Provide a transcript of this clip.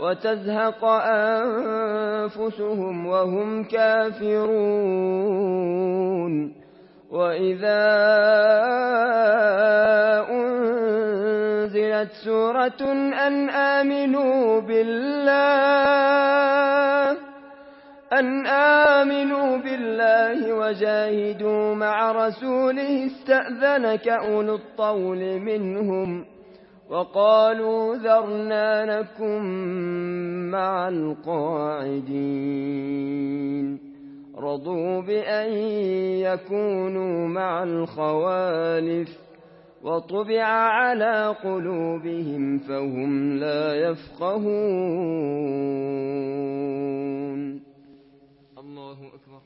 وتزهق أنفسهم وهم كافرون وإذا أنزلت سورة أن آمنوا بالله أن آمنوا بالله وجاهدوا مع رسوله استأذنك أولو الطول منهم وقالوا ذرنا نكن مع القاعدين. رضوا بأن يكونوا مع الخوالف. وطبع على قلوبهم فهم لا يفقهون. الله أكبر.